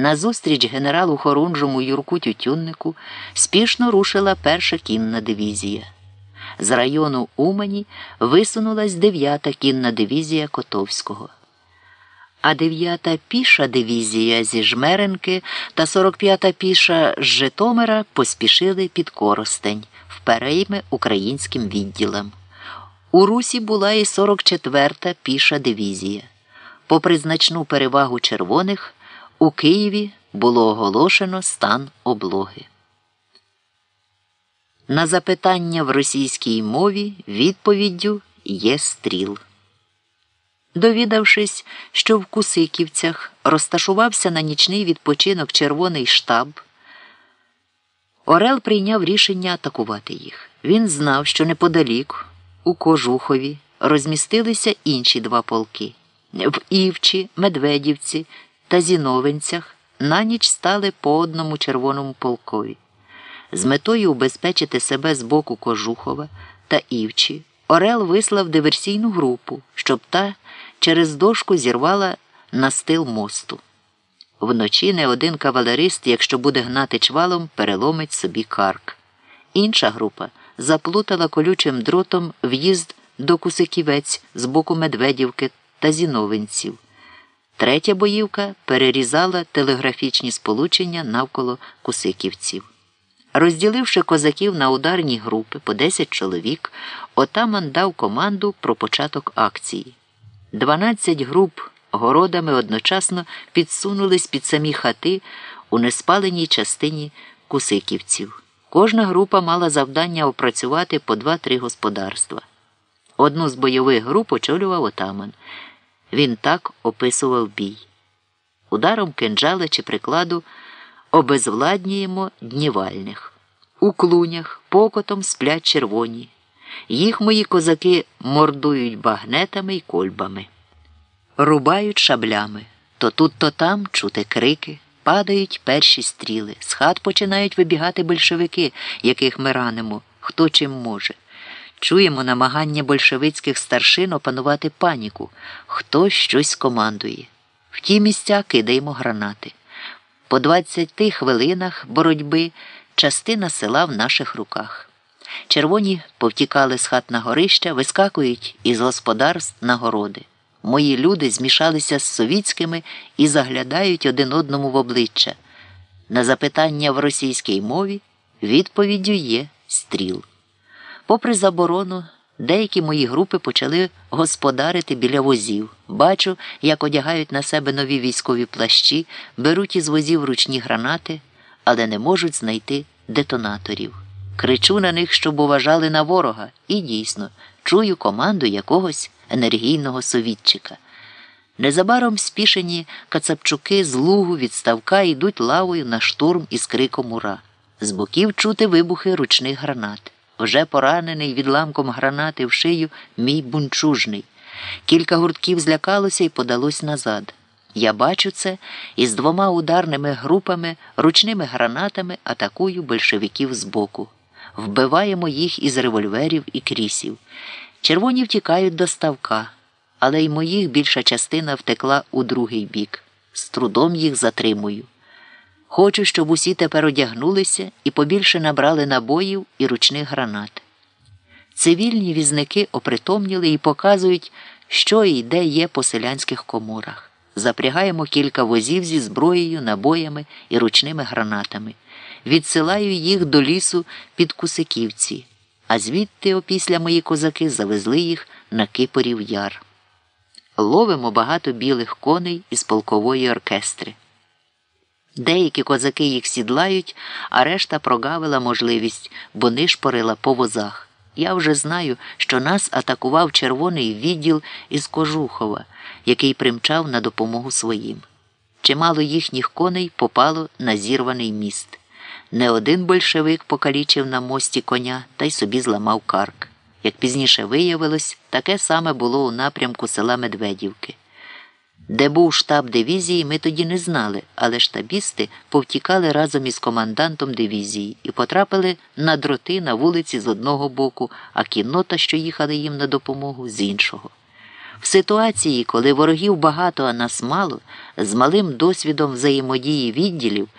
Назустріч генералу Хорунжому Юрку Тютюннику спішно рушила перша кінна дивізія. З району Умані висунулась 9-та кінна дивізія Котовського. А 9-та піша дивізія зі Жмеренки та 45-та піша з Житомира поспішили під Коростень в перейми українським відділам. У Русі була і 44-та піша дивізія. Попри значну перевагу червоних, у Києві було оголошено стан облоги. На запитання в російській мові відповіддю є стріл. Довідавшись, що в Кусиківцях розташувався на нічний відпочинок червоний штаб, Орел прийняв рішення атакувати їх. Він знав, що неподалік, у Кожухові, розмістилися інші два полки. В Івчі, Медведівці та Зіновинцях на ніч стали по одному червоному полкові. З метою убезпечити себе з боку Кожухова та Івчі, Орел вислав диверсійну групу, щоб та через дошку зірвала настил мосту. Вночі не один кавалерист, якщо буде гнати чвалом, переломить собі карк. Інша група заплутала колючим дротом в'їзд до Кусиківець з боку Медведівки та Зіновинців. Третя боївка перерізала телеграфічні сполучення навколо Кусиківців. Розділивши козаків на ударні групи по 10 чоловік, отаман дав команду про початок акції. 12 груп городами одночасно підсунулись під самі хати у неспаленій частині Кусиківців. Кожна група мала завдання опрацювати по 2-3 господарства. Одну з бойових груп очолював отаман. Він так описував бій. Ударом кинджала чи прикладу обезвладнюємо днівальних. У клунях покотом сплять червоні. Їх мої козаки мордують багнетами й кольбами, рубають шаблями. То тут, то там чути крики, падають перші стріли. З хат починають вибігати большевики, яких ми ранимо, хто чим може. Чуємо намагання большевицьких старшин опанувати паніку, хто щось командує. В ті місця кидаємо гранати. По 20 хвилинах боротьби частина села в наших руках. Червоні повтікали з хат на горища, вискакують із господарств на городи. Мої люди змішалися з совітськими і заглядають один одному в обличчя. На запитання в російській мові відповіддю є стріл. Попри заборону, деякі мої групи почали господарити біля возів. Бачу, як одягають на себе нові військові плащі, беруть із возів ручні гранати, але не можуть знайти детонаторів. Кричу на них, щоб уважали на ворога, і дійсно чую команду якогось енергійного совітчика. Незабаром спішені кацапчуки з лугу від ставка йдуть лавою на штурм із криком Ура. З боків чути вибухи ручних гранат. Вже поранений відламком гранати в шию мій бунчужний. Кілька гуртків злякалося і подалось назад. Я бачу це і з двома ударними групами, ручними гранатами атакую большевиків збоку. Вбиваємо їх із револьверів і крісів. Червоні втікають до ставка, але й моїх більша частина втекла у другий бік. З трудом їх затримую. Хочу, щоб усі тепер одягнулися і побільше набрали набоїв і ручних гранат. Цивільні візники опритомніли і показують, що і де є по селянських коморах. Запрягаємо кілька возів зі зброєю, набоями і ручними гранатами. Відсилаю їх до лісу під Кусиківці, а звідти опісля мої козаки завезли їх на Кипорів яр. Ловимо багато білих коней із полкової оркестри. Деякі козаки їх сідлають, а решта прогавила можливість, бо нишпорила по возах. Я вже знаю, що нас атакував червоний відділ із Кожухова, який примчав на допомогу своїм. Чимало їхніх коней попало на зірваний міст. Не один большевик покалічив на мості коня та й собі зламав карк. Як пізніше виявилось, таке саме було у напрямку села Медведівки. Де був штаб дивізії, ми тоді не знали, але штабісти повтікали разом із командантом дивізії і потрапили на дроти на вулиці з одного боку, а кіннота, що їхали їм на допомогу, з іншого. В ситуації, коли ворогів багато, а нас мало, з малим досвідом взаємодії відділів.